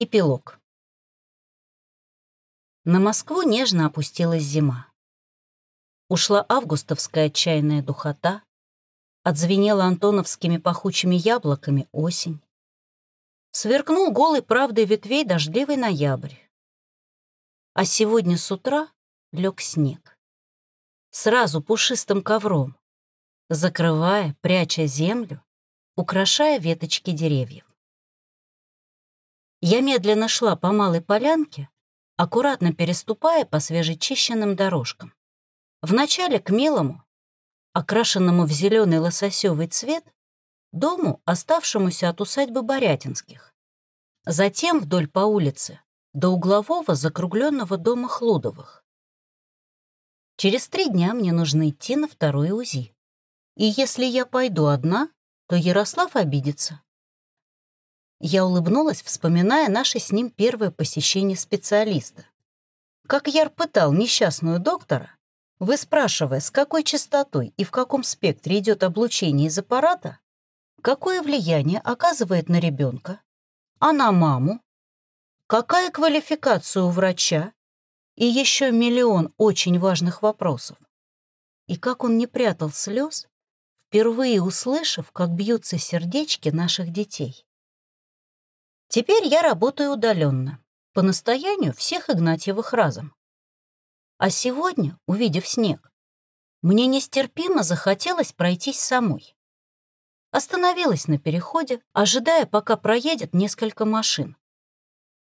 Эпилог. На Москву нежно опустилась зима. Ушла августовская отчаянная духота, отзвенела антоновскими пахучими яблоками осень. Сверкнул голой правдой ветвей дождливый ноябрь. А сегодня с утра лег снег. Сразу пушистым ковром, закрывая, пряча землю, украшая веточки деревьев. Я медленно шла по малой полянке, аккуратно переступая по свежечищенным дорожкам. Вначале к милому, окрашенному в зеленый лососевый цвет, дому, оставшемуся от усадьбы Борятинских. Затем вдоль по улице до углового закругленного дома Хлудовых. Через три дня мне нужно идти на второе УЗИ. И если я пойду одна, то Ярослав обидится. Я улыбнулась, вспоминая наше с ним первое посещение специалиста. Как Яр пытал несчастную доктора, вы спрашивая, с какой частотой и в каком спектре идет облучение из аппарата, какое влияние оказывает на ребенка, а на маму, какая квалификация у врача и еще миллион очень важных вопросов. И как он не прятал слез, впервые услышав, как бьются сердечки наших детей. Теперь я работаю удаленно, по настоянию всех Игнатьевых разом. А сегодня, увидев снег, мне нестерпимо захотелось пройтись самой. Остановилась на переходе, ожидая, пока проедет несколько машин.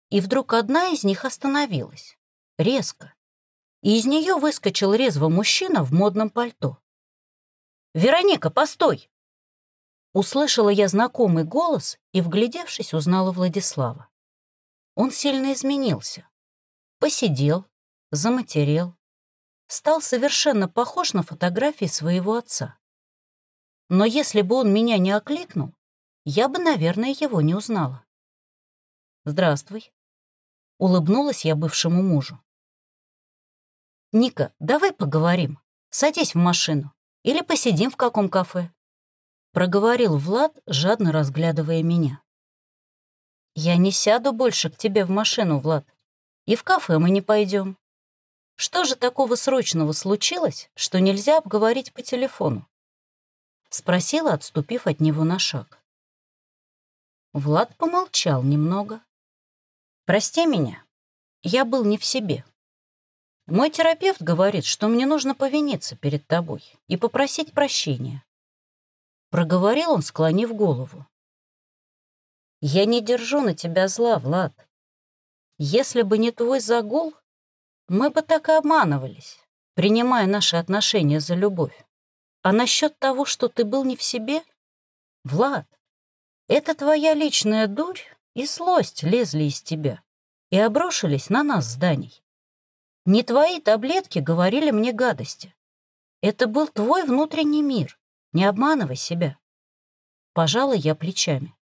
И вдруг одна из них остановилась. Резко. И из нее выскочил резво мужчина в модном пальто. «Вероника, постой!» Услышала я знакомый голос и, вглядевшись, узнала Владислава. Он сильно изменился. Посидел, заматерел. Стал совершенно похож на фотографии своего отца. Но если бы он меня не окликнул, я бы, наверное, его не узнала. «Здравствуй», — улыбнулась я бывшему мужу. «Ника, давай поговорим. Садись в машину. Или посидим в каком кафе проговорил Влад, жадно разглядывая меня. «Я не сяду больше к тебе в машину, Влад, и в кафе мы не пойдем. Что же такого срочного случилось, что нельзя обговорить по телефону?» Спросила, отступив от него на шаг. Влад помолчал немного. «Прости меня, я был не в себе. Мой терапевт говорит, что мне нужно повиниться перед тобой и попросить прощения. Проговорил он, склонив голову. «Я не держу на тебя зла, Влад. Если бы не твой загул, мы бы так и обманывались, принимая наши отношения за любовь. А насчет того, что ты был не в себе, Влад, это твоя личная дурь и злость лезли из тебя и обрушились на нас с Даней. Не твои таблетки говорили мне гадости. Это был твой внутренний мир. Не обманывай себя. Пожала я плечами.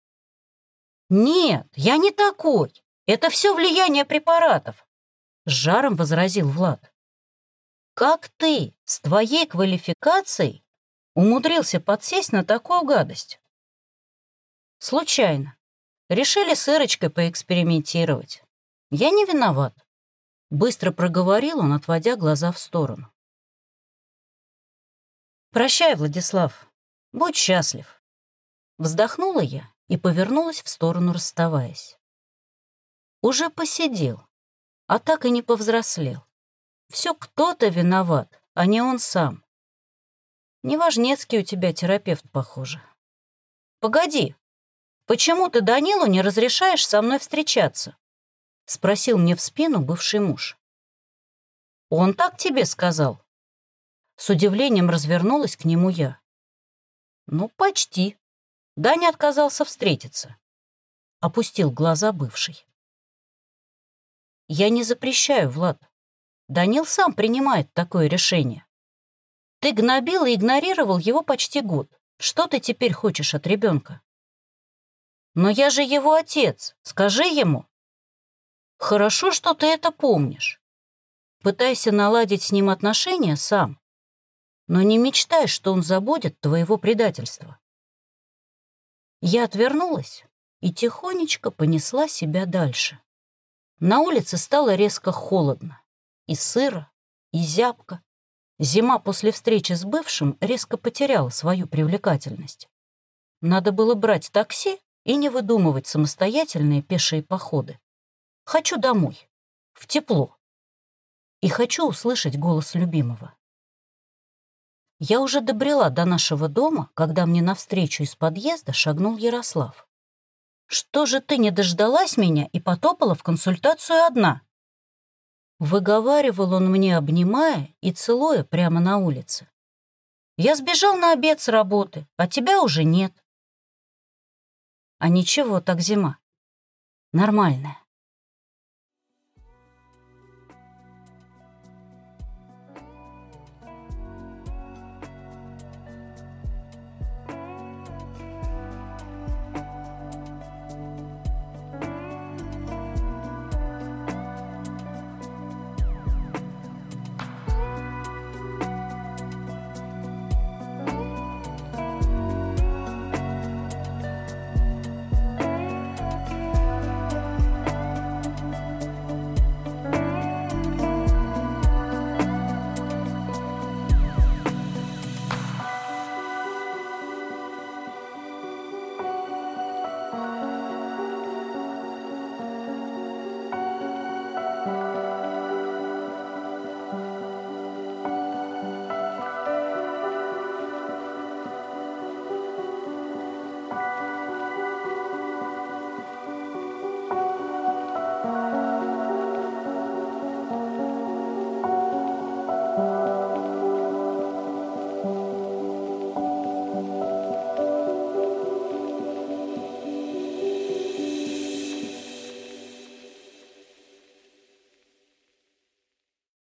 Нет, я не такой. Это все влияние препаратов. С жаром возразил Влад. Как ты с твоей квалификацией умудрился подсесть на такую гадость? Случайно. Решили с Ирочкой поэкспериментировать. Я не виноват. Быстро проговорил он, отводя глаза в сторону. «Прощай, Владислав. Будь счастлив». Вздохнула я и повернулась в сторону, расставаясь. Уже посидел, а так и не повзрослел. Все кто-то виноват, а не он сам. Неважнецкий у тебя терапевт, похоже. Погоди, почему ты Данилу не разрешаешь со мной встречаться? Спросил мне в спину бывший муж. Он так тебе сказал? С удивлением развернулась к нему я. «Ну, почти». Даня отказался встретиться. Опустил глаза бывший. «Я не запрещаю, Влад. Данил сам принимает такое решение. Ты гнобил и игнорировал его почти год. Что ты теперь хочешь от ребенка? Но я же его отец. Скажи ему. Хорошо, что ты это помнишь. Пытайся наладить с ним отношения сам но не мечтай, что он забудет твоего предательства. Я отвернулась и тихонечко понесла себя дальше. На улице стало резко холодно. И сыро, и зябко. Зима после встречи с бывшим резко потеряла свою привлекательность. Надо было брать такси и не выдумывать самостоятельные пешие походы. Хочу домой, в тепло. И хочу услышать голос любимого. Я уже добрела до нашего дома, когда мне навстречу из подъезда шагнул Ярослав. «Что же ты не дождалась меня и потопала в консультацию одна?» Выговаривал он мне, обнимая и целуя прямо на улице. «Я сбежал на обед с работы, а тебя уже нет». «А ничего, так зима. Нормальная.